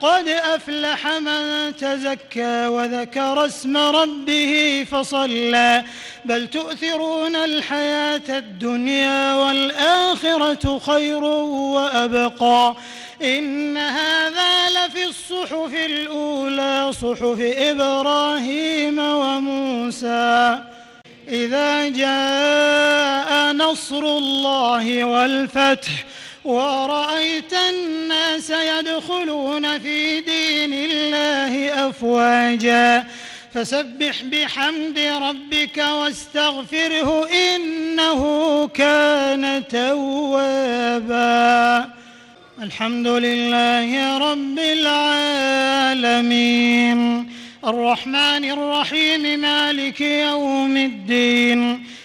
قد أفلح من تزكى وذكر اسم ربه فصلى. بل تؤثرون الحياة الدنيا والآخرة خير وأبقى. إن هذا لفي الصحف الأولى صحف إبراهيم وموسى. إذا جاء نصر الله والفتح ورأيت الناس يدخلون في دين الله أفواجا. فسبح بحمد ربك واستغفره إنه كان توابا. الحمد لله رب العالمين. الرحمن الرحيم مالك يوم الدين.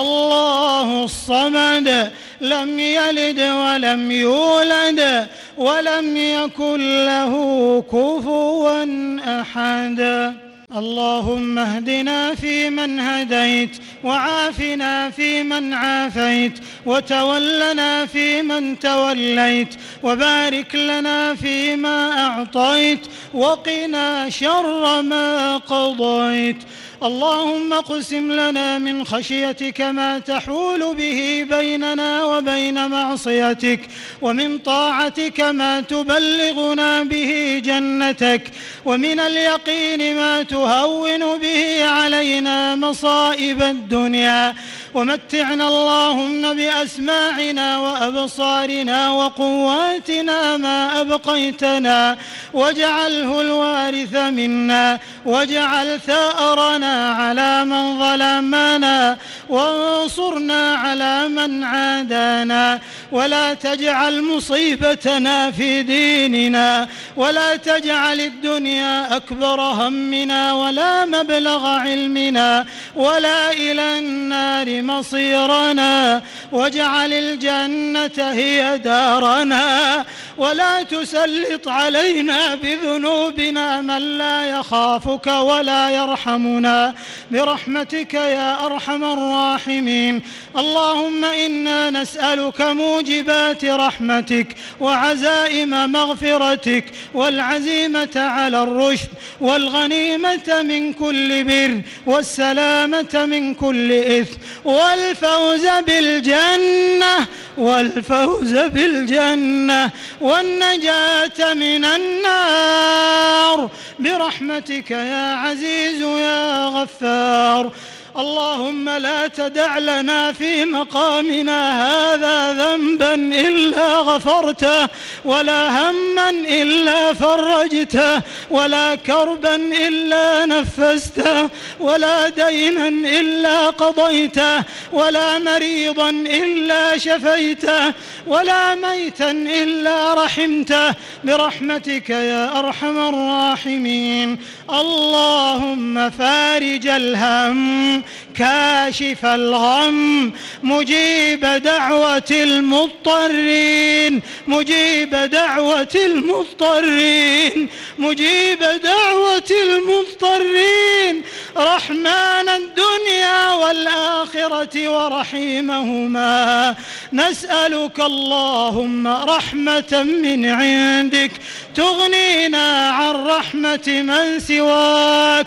الله الصمد لم يلد ولم يولد ولم يكن له كفوا أحد. اللهم اهدنا فيمن هديت وعافنا فيمن عافيت وتولنا فيمن توليت وبارك لنا فيما أعطيت وقنا شر ما قضيت. اللهم اقسم لنا من خشيتك ما تحول به بيننا وبين معصيتك ومن طاعتك ما تبلغنا به جنتك ومن اليقين ما تهون به علينا مصائب الدنيا. ومتعنا اللهم بأسماعنا وأبصارنا وقواتنا ما أبقيتنا. واجعله الوارث منا واجعل ثأرنا على من ظلمنا وانصرنا على من عادانا. ولا تجعل مصيبتنا في ديننا. ولا تجعل الدنيا أكبر همنا ولا مبلغ علمنا ولا إلى النار مصيرنا واجعل الجنة هي دارنا ولا تسلط علينا بذنوبنا من لا يخافك ولا يرحمنا برحمتك يا أرحم الراحمين اللهم إنا نسألك موجبات رحمتك وعزائم مغفرتك والعزيمة على الرشد والغنيمة من كل بر والسلامة من كل إثم. والفوز بالجنة والفوز بالجنة والنجاة من النار. برحمتك يا عزيز يا غفار. اللهم لا تدع لنا في مقامنا هذا ذنبا إلا غفرته ولا هما إلا فرجته ولا كربا إلا نفسته ولا دينا إلا قضيته ولا مريضا إلا شفيته ولا ميتا إلا رحمته برحمتك يا أرحم الراحمين. اللهم فارج الهم كاشف الغم مجيب دعوة المضطرين مجيب دعوة المضطرين مجيب دعوة المضطرين. رحمن الدنيا والآخرة ورحيمهما. نسألك اللهم رحمة من عندك تغنينا عن رحمة من سواك.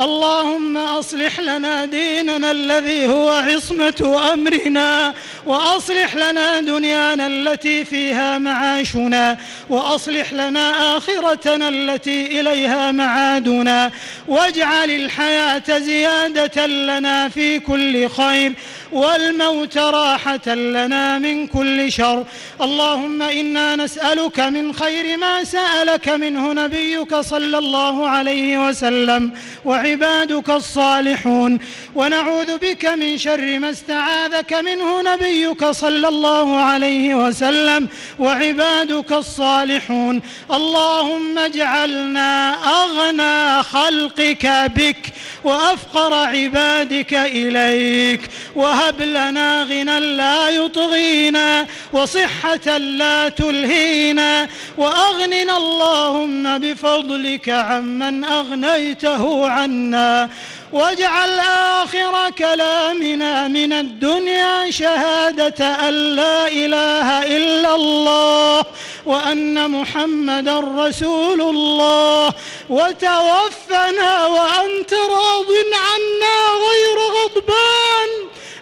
اللهم أصلح لنا ديننا الذي هو عصمة أمرنا وأصلح لنا دنيانا التي فيها معاشنا وأصلح لنا آخرتنا التي إليها معادنا واجعل الحياة زيادة لنا في كل خير. والموت راحة لنا من كل شر. اللهم إنا نسألك من خير ما سألك منه نبيك صلى الله عليه وسلم وعبادك الصالحون. ونعوذ بك من شر ما استعاذك منه نبيك صلى الله عليه وسلم وعبادك الصالحون. اللهم اجعلنا أغنى خلقك بك وأفقر عبادك إليك. وهب لنا غنى لا يطغينا وصحة لا تلهينا وأغننا اللهم بفضلك عمن أغنيته عنا واجعل آخر كلامنا من الدنيا شهادة أن لا إله إلا الله وأن محمدا رسول الله وتوفنا وأنت راض عنا غير غضبان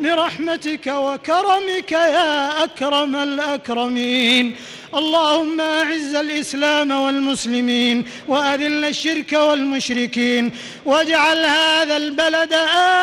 برحمتك وكرمك يا أكرم الأكرمين. اللهم أعز الإسلام والمسلمين وأذل الشرك والمشركين واجعل هذا البلد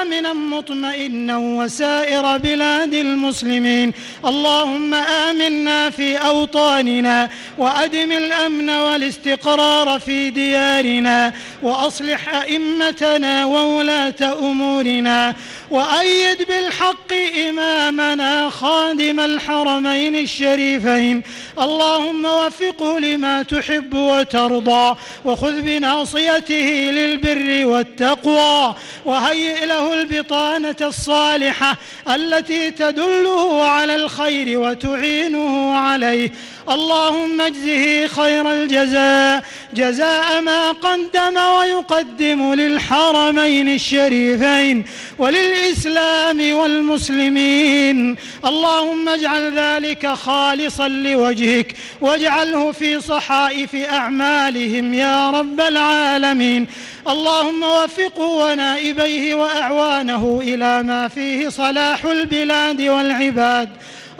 آمنا مطمئنا وسائر بلاد المسلمين. اللهم آمنا في أوطاننا وأدم الأمن والاستقرار في ديارنا وأصلح أئمتنا وولاة أمورنا. وأيد بالحق إمامنا خادم الحرمين الشريفين. اللهم وفقه لما تحب وترضى وخذ بناصيته للبر والتقوى. وهيئ له البطانة الصالحة التي تدله على الخير وتعينه عليه. اللهم اجزه خير الجزاء جزاء ما قدم ويقدم للحرمين الشريفين وللإسلام والمسلمين. اللهم اجعل ذلك خالصا لوجهك واجعله في صحائف أعمالهم يا رب العالمين. اللهم وفقه ونائبيه وأعوانه إلى ما فيه صلاح البلاد والعباد.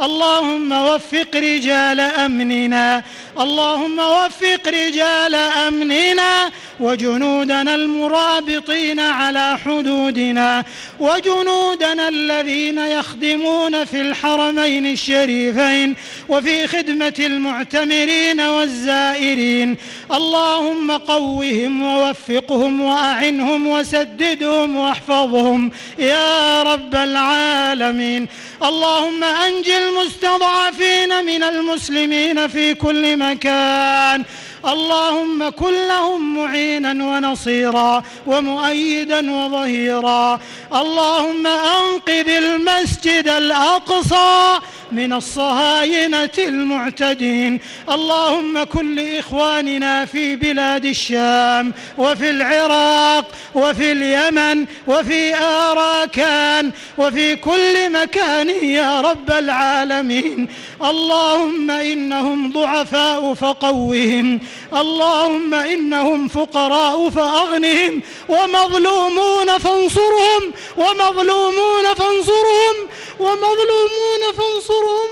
اللهم وفق رجال أمننا. اللهم وفق رجال أمننا. وجنودنا المرابطين على حدودنا وجنودنا الذين يخدمون في الحرمين الشريفين وفي خدمة المعتمرين والزائرين. اللهم قوهم ووفقهم وأعنهم وسددهم واحفظهم يا رب العالمين. اللهم أنجي المستضعفين من المسلمين في كل مكان. اللهم كن لهم معينا ونصيرا ومؤيدا وظهيرا اللهم أنقذ المسجد الأقصى من الصهاينة المعتدين. اللهم كن لإخواننا في بلاد الشام وفي العراق وفي اليمن وفي آراكان وفي كل مكان يا رب العالمين. اللهم إنهم ضعفاء فقوهم. اللهم إنهم فقراء فأغنهم. ومظلومون فانصرهم. ومظلومون فانصرهم. ومظلومون فانصرهم.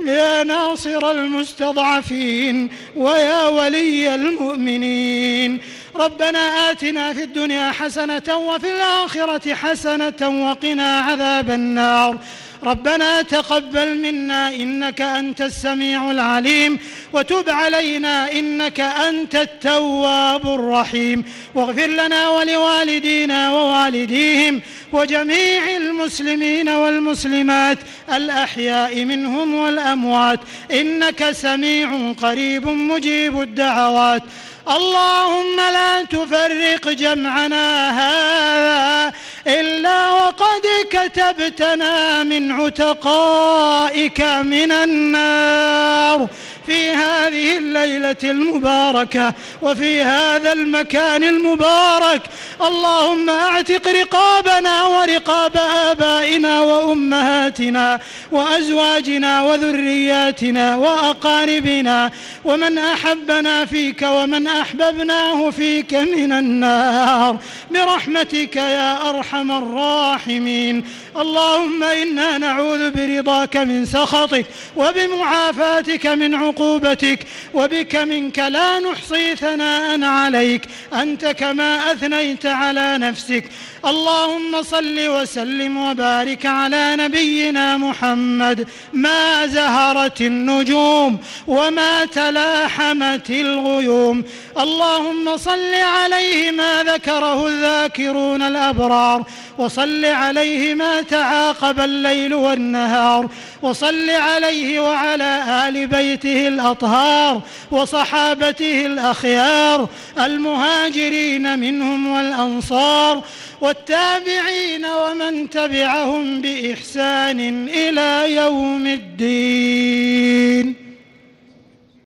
يا ناصر المستضعفين ويا ولي المؤمنين. ربنا آتنا في الدنيا حسنة وفي الآخرة حسنة وقنا عذاب النار. ربنا تقبل منا إنك أنت السميع العليم وتب علينا إنك أنت التواب الرحيم. واغفر لنا ولوالدينا ووالديهم وجميع المسلمين والمسلمات الأحياء منهم والأموات. إنك سميع قريب مجيب الدعوات. اللهم لا تفرق جمعنا هذا إلا وقد كتبتنا من عتقائك من النار. في هذه الليلة المباركة وفي هذا المكان المبارك. اللهم أعتق رقابنا ورقاب آبائنا وأمهاتنا وأزواجنا وذرياتنا وأقاربنا. ومن أحبنا فيك ومن أحببناه فيك من النار. برحمتك يا أرحم الراحمين. اللهم إنا نعوذ برضاك من سخطك وبمعافاتك من عقوبتك وبك منك لا نحصي ثناء عليك. أنت كما أثنيت على نفسك. اللهم صل وسلم وبارك على نبينا محمد. ما زهرت النجوم وما تلاحمت الغيوم. اللهم صل عليه ما ذكره الذاكرون الأبرار. وصل عليه ما تعاقب الليل والنهار وصل عليه وعلى آل بيته الأطهار وصحابته الأخيار المهاجرين منهم والأنصار والتابعين ومن تبعهم بإحسان إلى يوم الدين.